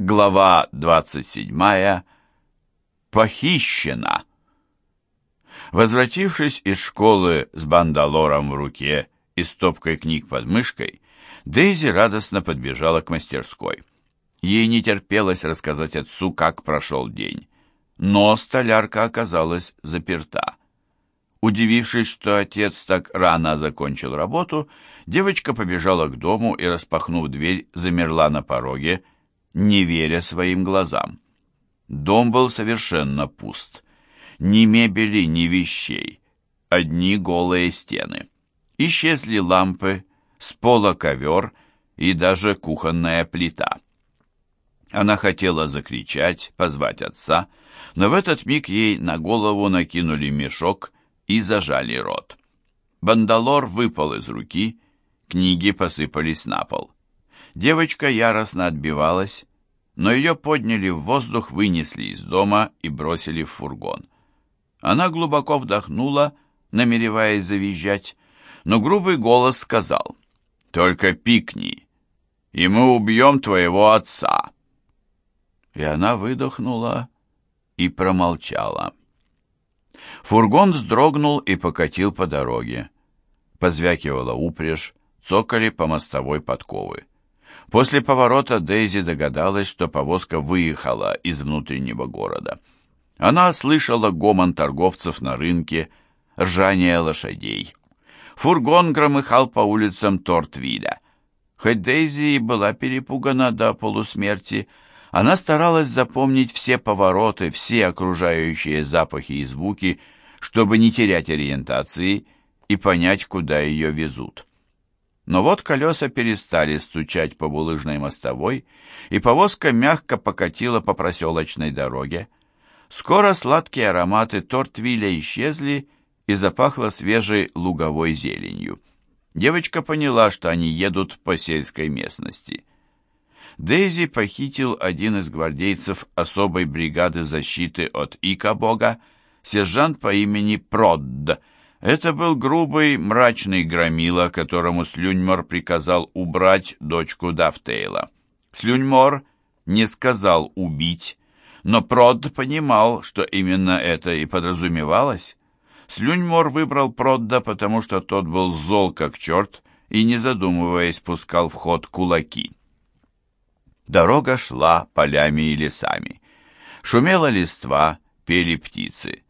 Глава 27. Похищена. Возвратившись из школы с бандалором в руке и стопкой книг под мышкой, Дейзи радостно подбежала к мастерской. Ей не терпелось рассказать отцу, как прошел день. Но столярка оказалась заперта. Удивившись, что отец так рано закончил работу, девочка побежала к дому и, распахнув дверь, замерла на пороге, не веря своим глазам. Дом был совершенно пуст. Ни мебели, ни вещей. Одни голые стены. Исчезли лампы, с пола ковер и даже кухонная плита. Она хотела закричать, позвать отца, но в этот миг ей на голову накинули мешок и зажали рот. Бандалор выпал из руки, книги посыпались на пол. Девочка яростно отбивалась, но ее подняли в воздух, вынесли из дома и бросили в фургон. Она глубоко вдохнула, намереваясь завизжать, но грубый голос сказал, «Только пикни, и мы убьем твоего отца». И она выдохнула и промолчала. Фургон вздрогнул и покатил по дороге. Позвякивала упряжь, цокали по мостовой подковы. После поворота Дейзи догадалась, что повозка выехала из внутреннего города. Она слышала гомон торговцев на рынке, ржание лошадей. Фургон громыхал по улицам Тортвиля. Хоть Дейзи и была перепугана до полусмерти, она старалась запомнить все повороты, все окружающие запахи и звуки, чтобы не терять ориентации и понять, куда ее везут. Но вот колеса перестали стучать по булыжной мостовой, и повозка мягко покатила по проселочной дороге. Скоро сладкие ароматы тортвиля исчезли, и запахло свежей луговой зеленью. Девочка поняла, что они едут по сельской местности. Дейзи похитил один из гвардейцев особой бригады защиты от Икабога, сержант по имени Продд, это был грубый, мрачный громила, которому Слюньмор приказал убрать дочку Дафтейла. Слюньмор не сказал «убить», но Прод понимал, что именно это и подразумевалось. Слюньмор выбрал Продда, потому что тот был зол как черт и, не задумываясь, пускал в ход кулаки. Дорога шла полями и лесами. Шумела листва, пели птицы.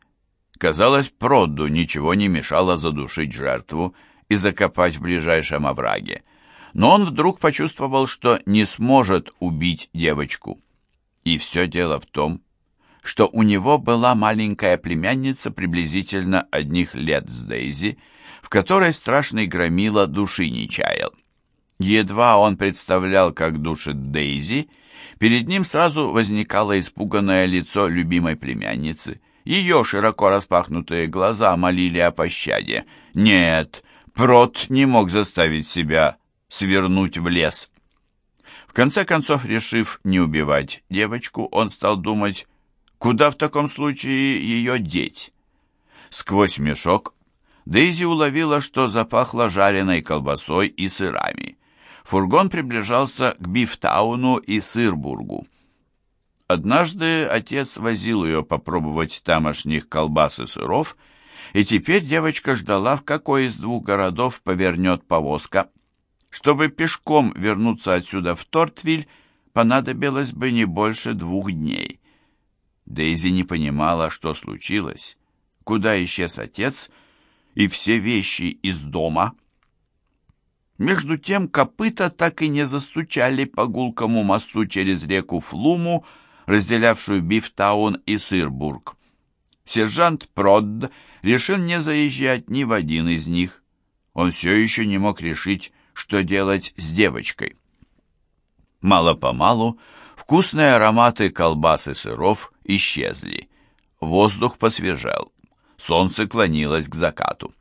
Казалось, Продду ничего не мешало задушить жертву и закопать в ближайшем овраге. Но он вдруг почувствовал, что не сможет убить девочку. И все дело в том, что у него была маленькая племянница приблизительно одних лет с Дейзи, в которой страшный громила души не чаял. Едва он представлял, как душит Дейзи, перед ним сразу возникало испуганное лицо любимой племянницы – ее широко распахнутые глаза молили о пощаде. Нет, Прот не мог заставить себя свернуть в лес. В конце концов, решив не убивать девочку, он стал думать, куда в таком случае ее деть. Сквозь мешок Дейзи уловила, что запахло жареной колбасой и сырами. Фургон приближался к Бифтауну и Сырбургу. Однажды отец возил ее попробовать тамошних колбас и сыров, и теперь девочка ждала, в какой из двух городов повернет повозка. Чтобы пешком вернуться отсюда в Тортвиль, понадобилось бы не больше двух дней. Дейзи не понимала, что случилось, куда исчез отец и все вещи из дома. Между тем копыта так и не застучали по гулкому мосту через реку Флуму, разделявшую Бифтаун и Сырбург. Сержант Продд решил не заезжать ни в один из них. Он все еще не мог решить, что делать с девочкой. Мало-помалу вкусные ароматы колбас и сыров исчезли. Воздух посвежел. Солнце клонилось к закату.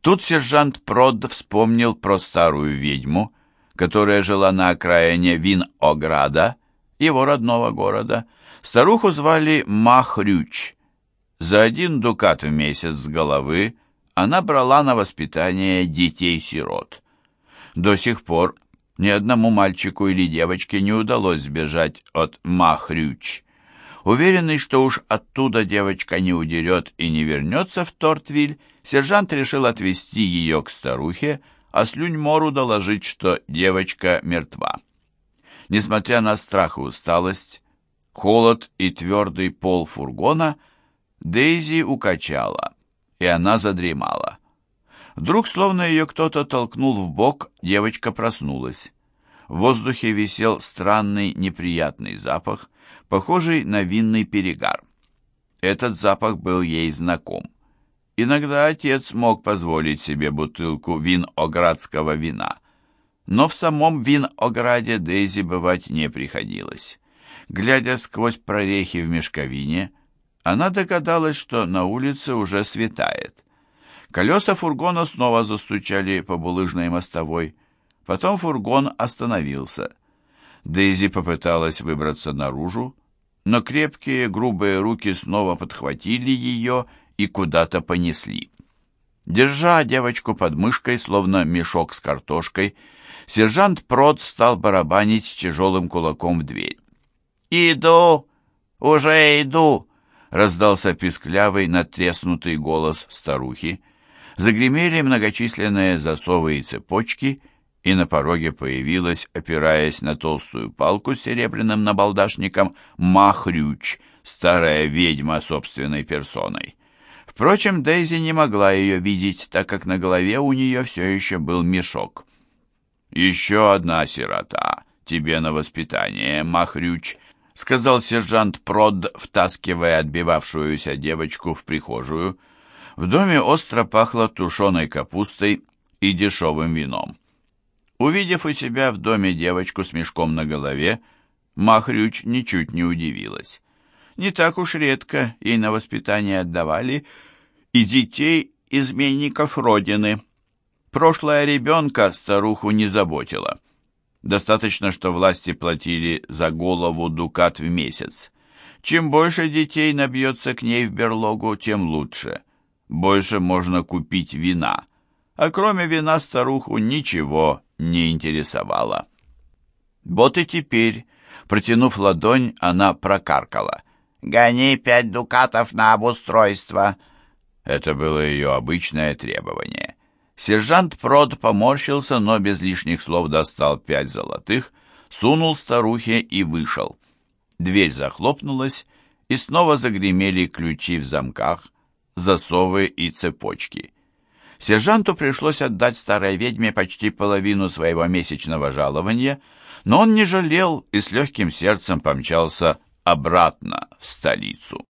Тут сержант Прод вспомнил про старую ведьму, которая жила на окраине Вин-Ограда его родного города, старуху звали Махрюч. За один дукат в месяц с головы она брала на воспитание детей-сирот. До сих пор Ни одному мальчику или девочке не удалось сбежать от Махрюч. Уверенный, что уж оттуда девочка не удерет и не вернется в Тортвиль, сержант решил отвезти ее к старухе, а Слюньмору доложить, что девочка мертва. Несмотря на страх и усталость, холод и твердый пол фургона, Дейзи укачала, и она задремала. Вдруг, словно ее кто-то толкнул в бок, девочка проснулась. В воздухе висел странный неприятный запах, похожий на винный перегар. Этот запах был ей знаком. Иногда отец мог позволить себе бутылку виноградского вина, но в самом Винограде Дейзи бывать не приходилось. Глядя сквозь прорехи в мешковине, она догадалась, что на улице уже светает. Колеса фургона снова застучали по булыжной мостовой. Потом фургон остановился. Дейзи попыталась выбраться наружу, но крепкие грубые руки снова подхватили ее и куда-то понесли. Держа девочку под мышкой, словно мешок с картошкой, сержант Прод стал барабанить тяжелым кулаком в дверь. «Иду! Уже иду!» — раздался писклявый, натреснутый голос старухи. Загремели многочисленные засовы и цепочки, и на пороге появилась, опираясь на толстую палку с серебряным набалдашником, Махрюч, старая ведьма собственной персоной. Впрочем, Дейзи не могла ее видеть, так как на голове у нее все еще был мешок. «Еще одна сирота тебе на воспитание, Махрюч», — сказал сержант Прод, втаскивая отбивавшуюся девочку в прихожую. В доме остро пахло тушеной капустой и дешевым вином. Увидев у себя в доме девочку с мешком на голове, Махрюч ничуть не удивилась. Не так уж редко ей на воспитание отдавали и детей изменников Родины. Прошлое ребенка старуху не заботило. Достаточно, что власти платили за голову дукат в месяц. Чем больше детей набьется к ней в берлогу, тем лучше. Больше можно купить вина. А кроме вина старуху ничего не интересовало. Вот и теперь, протянув ладонь, она прокаркала. «Гони пять дукатов на обустройство!» Это было ее обычное требование. Сержант Прод поморщился, но без лишних слов достал пять золотых, сунул старухе и вышел. Дверь захлопнулась, и снова загремели ключи в замках, засовы и цепочки. Сержанту пришлось отдать старой ведьме почти половину своего месячного жалования, но он не жалел и с легким сердцем помчался обратно в столицу.